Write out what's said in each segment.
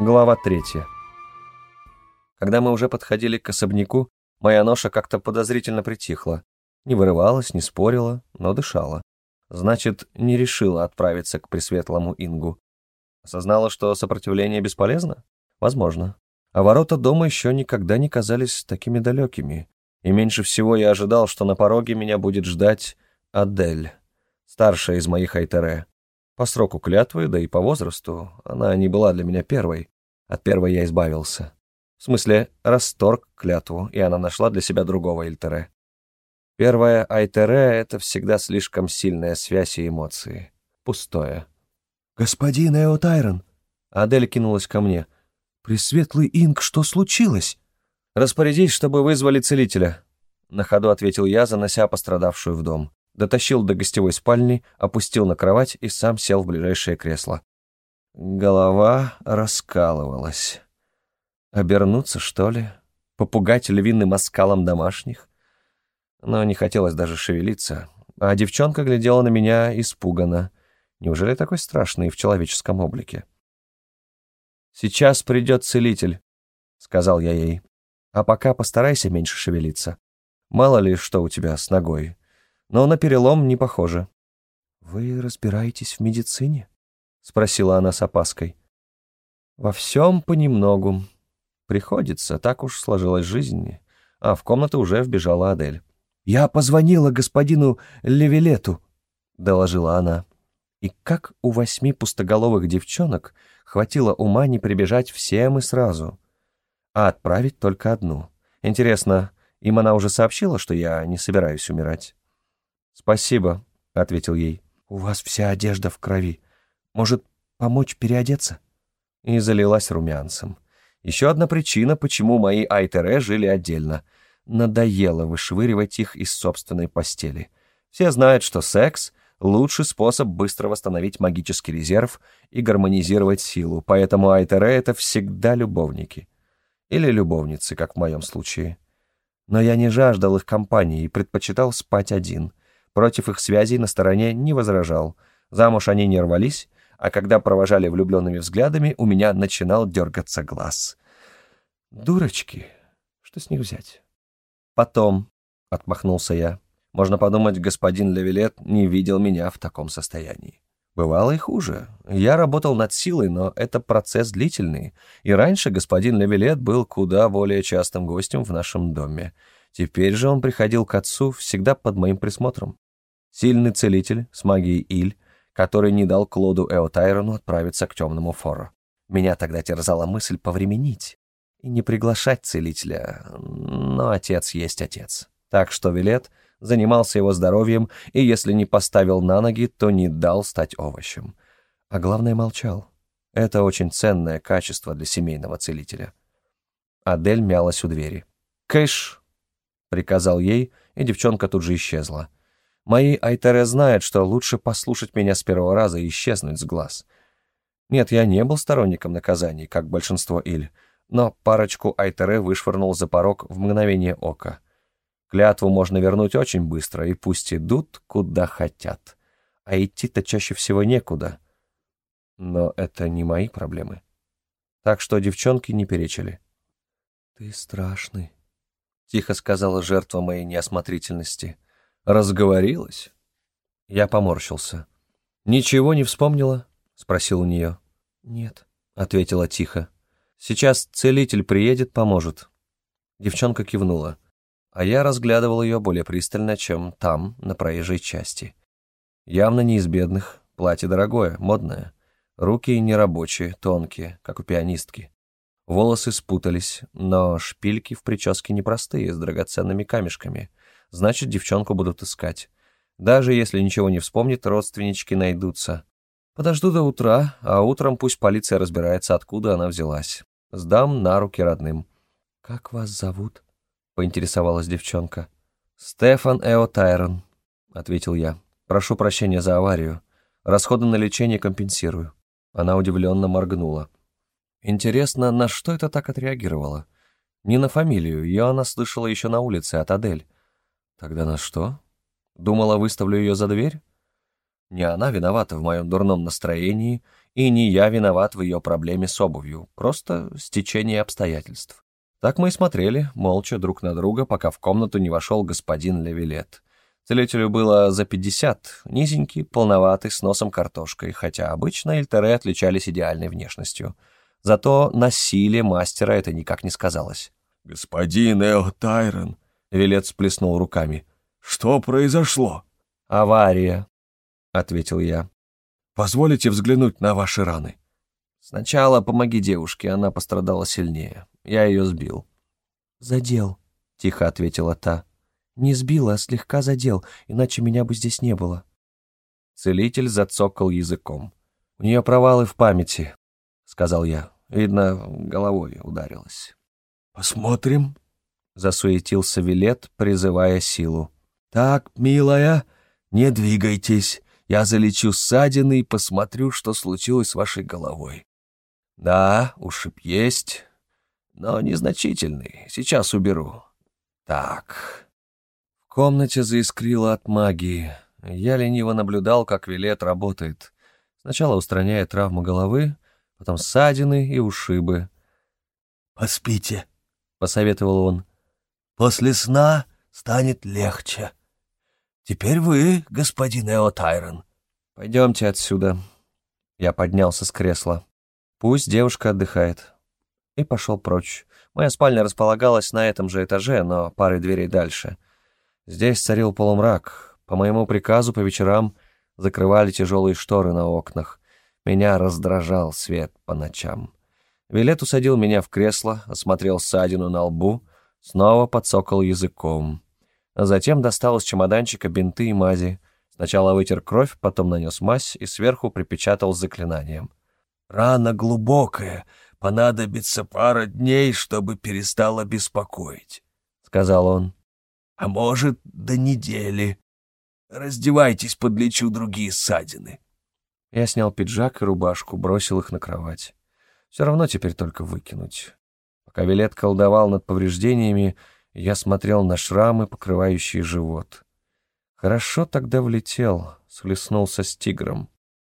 Глава третья. Когда мы уже подходили к особняку, моя ноша как-то подозрительно притихла. Не вырывалась, не спорила, но дышала. Значит, не решила отправиться к Пресветлому Ингу. Осознала, что сопротивление бесполезно? Возможно. А ворота дома еще никогда не казались такими далекими. И меньше всего я ожидал, что на пороге меня будет ждать Адель, старшая из моих Айтере. По сроку клятвы, да и по возрасту, она не была для меня первой. От первой я избавился. В смысле, расторг клятву, и она нашла для себя другого Ильтере. Первая Айтере — это всегда слишком сильная связь и эмоции. Пустое. «Господин Эотайрон!» Адель кинулась ко мне. «Пресветлый Инг, что случилось?» «Распорядись, чтобы вызвали целителя», — на ходу ответил я, занося пострадавшую в дом дотащил до гостевой спальни, опустил на кровать и сам сел в ближайшее кресло. Голова раскалывалась. Обернуться, что ли? Попугать львиным оскалом домашних? Но не хотелось даже шевелиться, а девчонка глядела на меня испуганно. Неужели такой страшный в человеческом облике? «Сейчас придет целитель», — сказал я ей. «А пока постарайся меньше шевелиться. Мало ли, что у тебя с ногой но на перелом не похоже. «Вы разбираетесь в медицине?» — спросила она с опаской. «Во всем понемногу. Приходится, так уж сложилась жизнь». А в комнату уже вбежала Адель. «Я позвонила господину Левилету», — доложила она. И как у восьми пустоголовых девчонок хватило ума не прибежать всем и сразу, а отправить только одну. Интересно, им она уже сообщила, что я не собираюсь умирать? «Спасибо», — ответил ей. «У вас вся одежда в крови. Может, помочь переодеться?» И залилась румянцем. Еще одна причина, почему мои Айтере жили отдельно. Надоело вышвыривать их из собственной постели. Все знают, что секс — лучший способ быстро восстановить магический резерв и гармонизировать силу, поэтому Айтере — это всегда любовники. Или любовницы, как в моем случае. Но я не жаждал их компании и предпочитал спать один — Против их связей на стороне не возражал. Замуж они не рвались, а когда провожали влюбленными взглядами, у меня начинал дергаться глаз. Дурочки, что с них взять? Потом, — отмахнулся я, — можно подумать, господин Левилет не видел меня в таком состоянии. Бывало и хуже. Я работал над силой, но это процесс длительный, и раньше господин Левилет был куда более частым гостем в нашем доме. Теперь же он приходил к отцу всегда под моим присмотром. Сильный целитель с магией Иль, который не дал Клоду Эотайрону отправиться к темному фору. Меня тогда терзала мысль повременить и не приглашать целителя, но отец есть отец. Так что Вилет занимался его здоровьем и, если не поставил на ноги, то не дал стать овощем. А главное, молчал. Это очень ценное качество для семейного целителя. Адель мялась у двери. «Кэш!» — приказал ей, и девчонка тут же исчезла. Мои Айтере знают, что лучше послушать меня с первого раза и исчезнуть с глаз. Нет, я не был сторонником наказаний, как большинство Иль, но парочку Айтере вышвырнул за порог в мгновение ока. Клятву можно вернуть очень быстро, и пусть идут, куда хотят. А идти-то чаще всего некуда. Но это не мои проблемы. Так что девчонки не перечили. «Ты страшный», — тихо сказала жертва моей неосмотрительности. — Разговорилась? Я поморщился. «Ничего не вспомнила?» — спросил у нее. «Нет», — ответила тихо. «Сейчас целитель приедет, поможет». Девчонка кивнула, а я разглядывал ее более пристально, чем там, на проезжей части. Явно не из бедных, платье дорогое, модное. Руки нерабочие, тонкие, как у пианистки. Волосы спутались, но шпильки в прическе непростые, с драгоценными камешками — значит, девчонку будут искать. Даже если ничего не вспомнит, родственнички найдутся. Подожду до утра, а утром пусть полиция разбирается, откуда она взялась. Сдам на руки родным. «Как вас зовут?» — поинтересовалась девчонка. «Стефан Эо Тайрон», — ответил я. «Прошу прощения за аварию. Расходы на лечение компенсирую». Она удивленно моргнула. Интересно, на что это так отреагировала? Не на фамилию, ее она слышала еще на улице от Адель. Тогда на что? Думала, выставлю ее за дверь? Не она виновата в моем дурном настроении, И не я виноват в ее проблеме с обувью, просто стечение обстоятельств. Так мы и смотрели, молча друг на друга, пока в комнату не вошел господин Левилет. Целителю было за пятьдесят, низенький, полноватый, с носом картошкой, хотя обычно Эльтере отличались идеальной внешностью. Зато на силе мастера это никак не сказалось. «Господин Эо Тайрон», — Вилет сплеснул руками, — «что произошло?» «Авария», — ответил я. «Позволите взглянуть на ваши раны?» «Сначала помоги девушке, она пострадала сильнее. Я ее сбил». «Задел», — тихо ответила та. «Не сбил, а слегка задел, иначе меня бы здесь не было». Целитель зацокал языком. «У нее провалы в памяти», — сказал я. Видно, головой ударилась. «Посмотрим», — засуетился Вилет, призывая силу. «Так, милая, не двигайтесь. Я залечу ссадины и посмотрю, что случилось с вашей головой. Да, ушиб есть, но незначительный. Сейчас уберу. Так». В комнате заискрило от магии. Я лениво наблюдал, как Вилет работает. Сначала устраняя травму головы, потом ссадины и ушибы. «Поспите», — посоветовал он. «После сна станет легче. Теперь вы, господин Эо Тайрон». «Пойдемте отсюда». Я поднялся с кресла. «Пусть девушка отдыхает». И пошел прочь. Моя спальня располагалась на этом же этаже, но парой дверей дальше. Здесь царил полумрак. По моему приказу по вечерам закрывали тяжелые шторы на окнах. Меня раздражал свет по ночам. Вилет усадил меня в кресло, осмотрел ссадину на лбу, снова подсокал языком. А затем достал из чемоданчика бинты и мази. Сначала вытер кровь, потом нанес мазь и сверху припечатал заклинанием. «Рана глубокая, понадобится пара дней, чтобы перестала беспокоить», — сказал он. «А может, до недели. Раздевайтесь, подлечу другие ссадины». Я снял пиджак и рубашку, бросил их на кровать. Все равно теперь только выкинуть. Пока Вилет колдовал над повреждениями, я смотрел на шрамы, покрывающие живот. Хорошо тогда влетел, схлестнулся с тигром.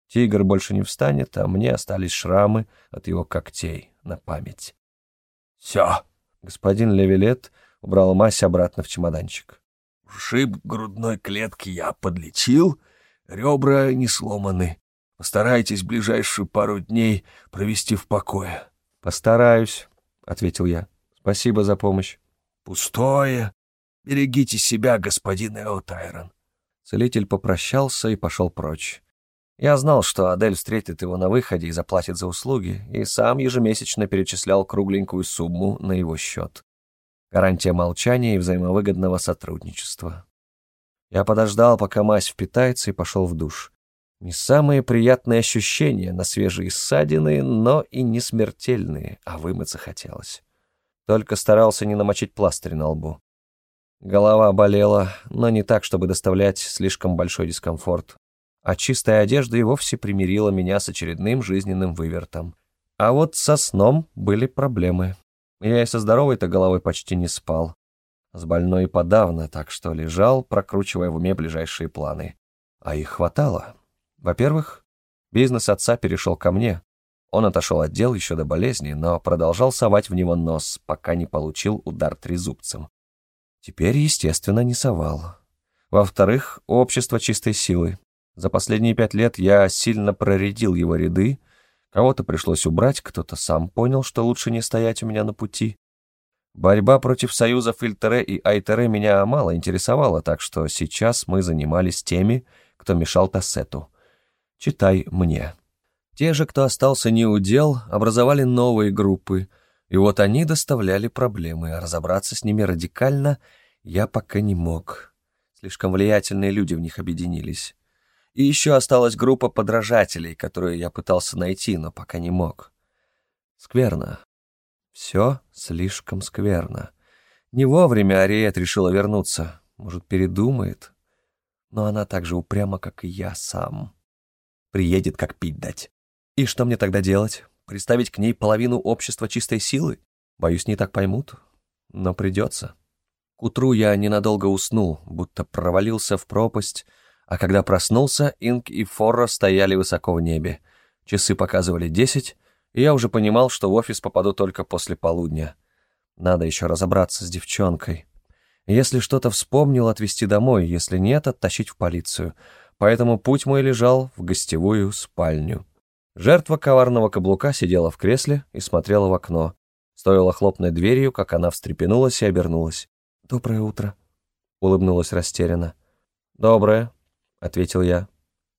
Тигр больше не встанет, а мне остались шрамы от его когтей на память. «Все!» — господин Левилет убрал мазь обратно в чемоданчик. «Ушиб грудной клетки я подлечил, ребра не сломаны. Постарайтесь ближайшую пару дней провести в покое. — Постараюсь, — ответил я. — Спасибо за помощь. — Пустое. Берегите себя, господин Эотайрон. Целитель попрощался и пошел прочь. Я знал, что Адель встретит его на выходе и заплатит за услуги, и сам ежемесячно перечислял кругленькую сумму на его счет. Гарантия молчания и взаимовыгодного сотрудничества. Я подождал, пока мазь впитается, и пошел в душ. Не самые приятные ощущения на свежие ссадины, но и не смертельные, а вымыться хотелось. Только старался не намочить пластырь на лбу. Голова болела, но не так, чтобы доставлять слишком большой дискомфорт. А чистая одежда и вовсе примирила меня с очередным жизненным вывертом. А вот со сном были проблемы. Я и со здоровой-то головой почти не спал. С больной подавно, так что лежал, прокручивая в уме ближайшие планы. А их хватало. Во-первых, бизнес отца перешел ко мне. Он отошел от дел еще до болезни, но продолжал совать в него нос, пока не получил удар трезубцем. Теперь, естественно, не совал. Во-вторых, общество чистой силы. За последние пять лет я сильно проредил его ряды, кого-то пришлось убрать, кто-то сам понял, что лучше не стоять у меня на пути. Борьба против союзов Ильтере и Айтере меня мало интересовала, так что сейчас мы занимались теми, кто мешал Тассету — читай мне. Те же, кто остался неудел, образовали новые группы, и вот они доставляли проблемы, а разобраться с ними радикально я пока не мог. Слишком влиятельные люди в них объединились. И еще осталась группа подражателей, которую я пытался найти, но пока не мог. Скверно. Все слишком скверно. Не вовремя Ариет решила вернуться. Может, передумает? Но она так же упряма, как и я сам. Приедет, как пить дать. И что мне тогда делать? Приставить к ней половину общества чистой силы? Боюсь, не так поймут. Но придется. К утру я ненадолго уснул, будто провалился в пропасть, а когда проснулся, Инк и Форро стояли высоко в небе. Часы показывали десять, и я уже понимал, что в офис попаду только после полудня. Надо еще разобраться с девчонкой. Если что-то вспомнил, отвезти домой, если нет, оттащить в полицию. Поэтому путь мой лежал в гостевую спальню. Жертва коварного каблука сидела в кресле и смотрела в окно. Стоило хлопнуть дверью, как она встрепенулась и обернулась. «Доброе утро», — улыбнулась растерянно. «Доброе», — ответил я.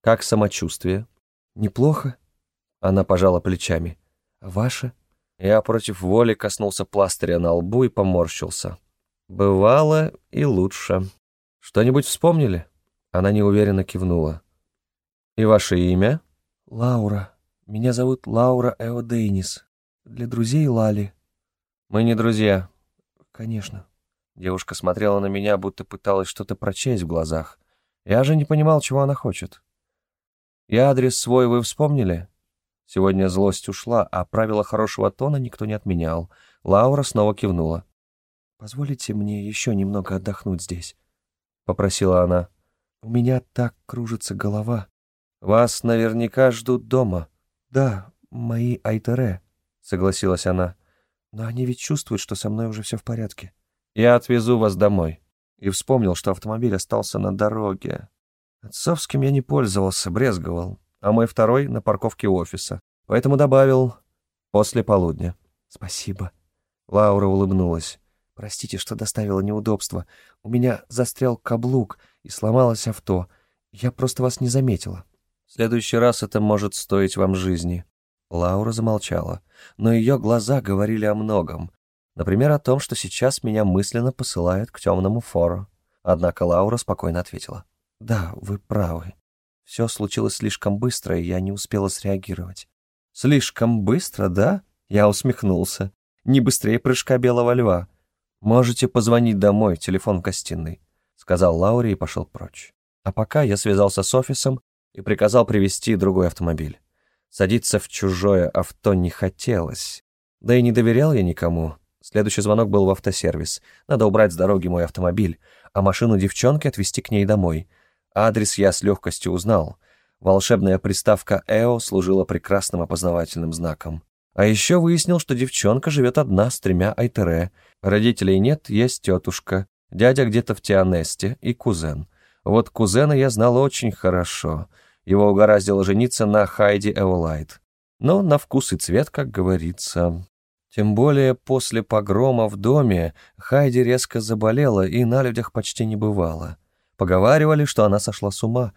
«Как самочувствие?» «Неплохо», — она пожала плечами. «А ваше?» Я против воли коснулся пластыря на лбу и поморщился. «Бывало и лучше. Что-нибудь вспомнили?» Она неуверенно кивнула. «И ваше имя?» «Лаура. Меня зовут Лаура Эодейнис. Для друзей Лали». «Мы не друзья». «Конечно». Девушка смотрела на меня, будто пыталась что-то прочесть в глазах. Я же не понимал, чего она хочет. «И адрес свой вы вспомнили?» Сегодня злость ушла, а правила хорошего тона никто не отменял. Лаура снова кивнула. «Позволите мне еще немного отдохнуть здесь?» — попросила она. «У меня так кружится голова». «Вас наверняка ждут дома». «Да, мои Айтере», — согласилась она. «Но они ведь чувствуют, что со мной уже все в порядке». «Я отвезу вас домой». И вспомнил, что автомобиль остался на дороге. Отцовским я не пользовался, брезговал, а мой второй — на парковке офиса. Поэтому добавил «после полудня». «Спасибо». Лаура улыбнулась. «Простите, что доставила неудобства. У меня застрял каблук и сломалось авто. Я просто вас не заметила». В следующий раз это может стоить вам жизни». Лаура замолчала, но ее глаза говорили о многом. Например, о том, что сейчас меня мысленно посылают к темному фору. Однако Лаура спокойно ответила. «Да, вы правы. Все случилось слишком быстро, и я не успела среагировать». «Слишком быстро, да?» Я усмехнулся. «Не быстрее прыжка белого льва. Можете позвонить домой, телефон в гостиной», — сказал Лауре и пошел прочь. А пока я связался с офисом и приказал привезти другой автомобиль. Садиться в чужое авто не хотелось. Да и не доверял я никому. Следующий звонок был в автосервис. Надо убрать с дороги мой автомобиль, а машину девчонки отвезти к ней домой. Адрес я с легкостью узнал. Волшебная приставка «Эо» служила прекрасным опознавательным знаком. А еще выяснил, что девчонка живет одна с тремя Айтере. Родителей нет, есть тетушка. Дядя где-то в Тианесте и кузен. Вот кузена я знал очень хорошо. Его угораздило жениться на Хайди Эолайт. Но на вкус и цвет, как говорится. Тем более после погрома в доме Хайди резко заболела и на людях почти не бывала. Поговаривали, что она сошла с ума,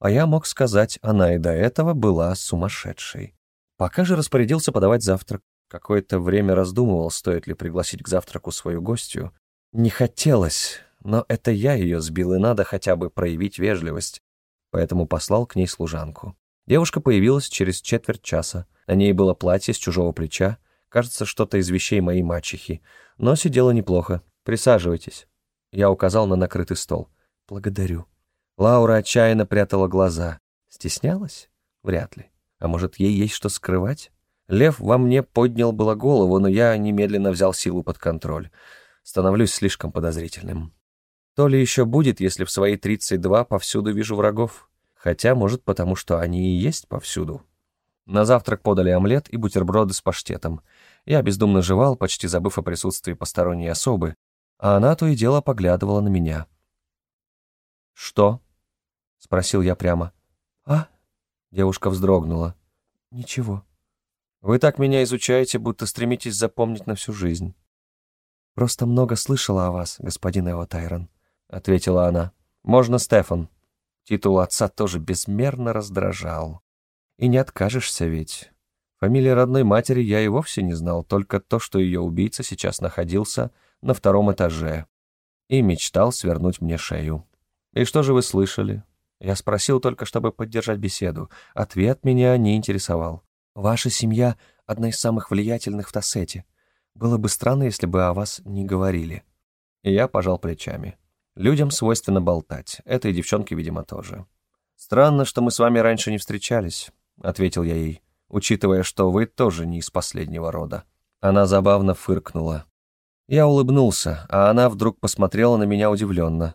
а я мог сказать, она и до этого была сумасшедшей. Пока же распорядился подавать завтрак. Какое-то время раздумывал, стоит ли пригласить к завтраку свою гостью. Не хотелось, но это я ее сбил, и надо хотя бы проявить вежливость. Поэтому послал к ней служанку. Девушка появилась через четверть часа. На ней было платье с чужого плеча, кажется, что-то из вещей моей мачехи, но сидела неплохо. «Присаживайтесь». Я указал на накрытый стол. «Благодарю». Лаура отчаянно прятала глаза. Стеснялась? Вряд ли. А может, ей есть что скрывать? Лев во мне поднял было голову, но я немедленно взял силу под контроль. Становлюсь слишком подозрительным. То ли еще будет, если в свои 32 повсюду вижу врагов. Хотя, может, потому что они и есть повсюду. На завтрак подали омлет и бутерброды с паштетом. Я бездумно жевал, почти забыв о присутствии посторонней особы, а она то и дело поглядывала на меня. «Что?» — спросил я прямо. «А?» — девушка вздрогнула. «Ничего». «Вы так меня изучаете, будто стремитесь запомнить на всю жизнь». «Просто много слышала о вас, господин Эва Тайрон», — ответила она. «Можно Стефан». Титул отца тоже безмерно раздражал. И не откажешься ведь. Фамилии родной матери я и вовсе не знал, только то, что ее убийца сейчас находился на втором этаже и мечтал свернуть мне шею. «И что же вы слышали?» Я спросил только, чтобы поддержать беседу. Ответ меня не интересовал. «Ваша семья — одна из самых влиятельных в Тассете. Было бы странно, если бы о вас не говорили». Я пожал плечами. Людям свойственно болтать. Этой девчонке, видимо, тоже. «Странно, что мы с вами раньше не встречались», — ответил я ей, «учитывая, что вы тоже не из последнего рода». Она забавно фыркнула. Я улыбнулся, а она вдруг посмотрела на меня удивленно.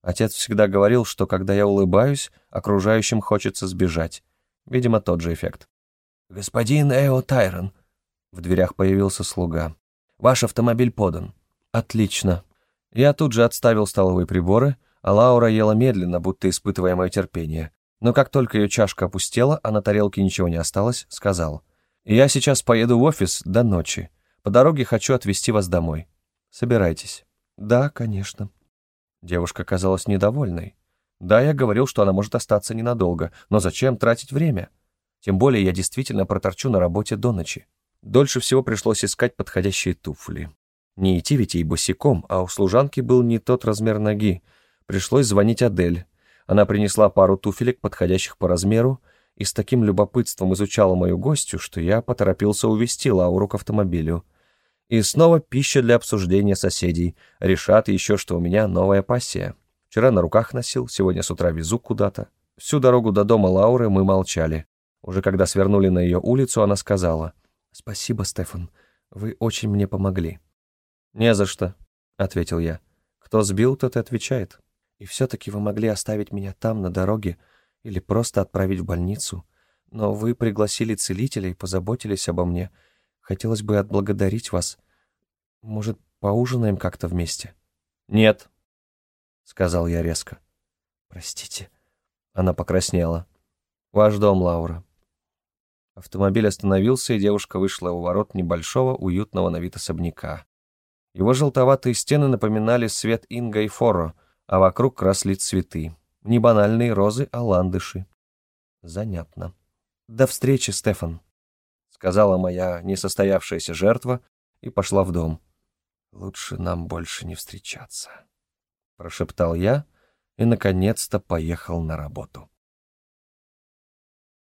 Отец всегда говорил, что когда я улыбаюсь, окружающим хочется сбежать. Видимо, тот же эффект. «Господин Эо Тайрон», — в дверях появился слуга. «Ваш автомобиль подан». «Отлично». Я тут же отставил столовые приборы, а Лаура ела медленно, будто испытывая мое терпение. Но как только ее чашка опустела, а на тарелке ничего не осталось, сказал. «Я сейчас поеду в офис до ночи. По дороге хочу отвезти вас домой. Собирайтесь». «Да, конечно». Девушка казалась недовольной. Да, я говорил, что она может остаться ненадолго, но зачем тратить время? Тем более я действительно проторчу на работе до ночи. Дольше всего пришлось искать подходящие туфли. Не идти ведь ей босиком, а у служанки был не тот размер ноги. Пришлось звонить Адель. Она принесла пару туфелек, подходящих по размеру, и с таким любопытством изучала мою гостью, что я поторопился увести Лауру к автомобилю. И снова пища для обсуждения соседей. Решат еще, что у меня новая пассия. Вчера на руках носил, сегодня с утра везу куда-то. Всю дорогу до дома Лауры мы молчали. Уже когда свернули на ее улицу, она сказала. «Спасибо, Стефан. Вы очень мне помогли». «Не за что», — ответил я. «Кто сбил, тот и отвечает». «И все-таки вы могли оставить меня там, на дороге, или просто отправить в больницу. Но вы пригласили целителя и позаботились обо мне. Хотелось бы отблагодарить вас. Может, поужинаем как-то вместе?» «Нет», — сказал я резко. «Простите». Она покраснела. «Ваш дом, Лаура». Автомобиль остановился, и девушка вышла у ворот небольшого, уютного на вид особняка. Его желтоватые стены напоминали свет инга и форо, а вокруг росли цветы. Не банальные розы, а ландыши. Занятно. «До встречи, Стефан», — сказала моя несостоявшаяся жертва и пошла в дом. «Лучше нам больше не встречаться» прошептал я и, наконец-то, поехал на работу.